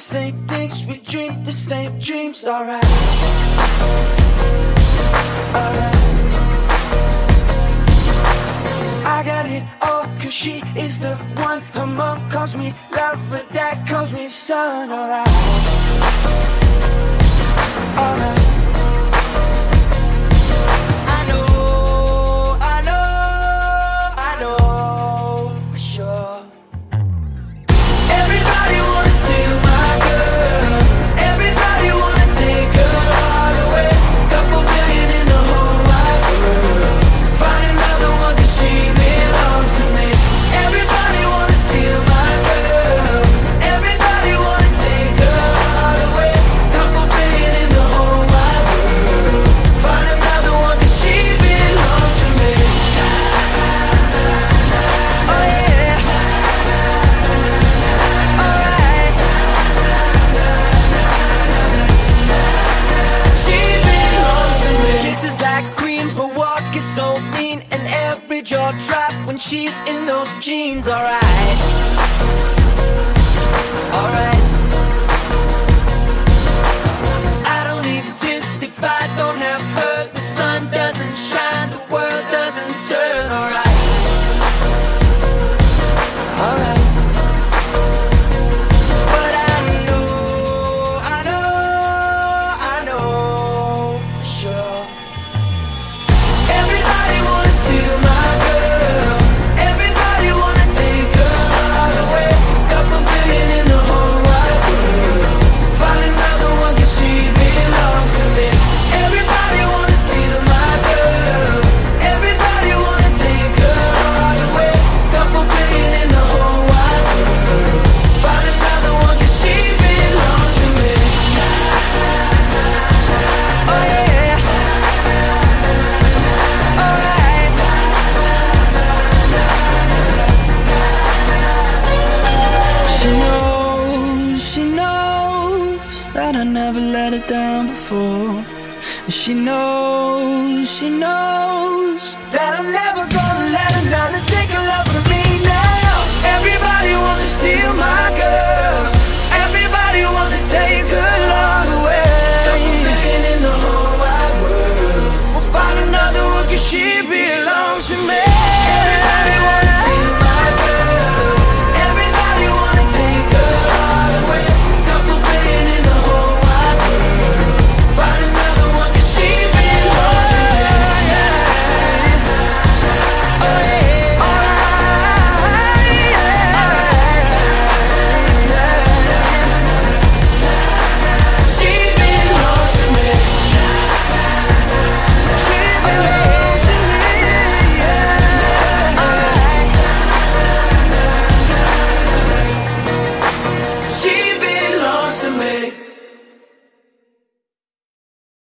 same things, we dream the same dreams, alright. Alright. I got it all, cause she is the one. Her mom calls me love, but dad calls me son. Alright. In those jeans. Alright. that I never let her down before. And she knows, she knows that I'm never gonna let another take a love from me now. Everybody wants to steal my girl. Everybody wants to take her love away. Double million in the whole wide world. We'll find another one 'cause she belongs to me.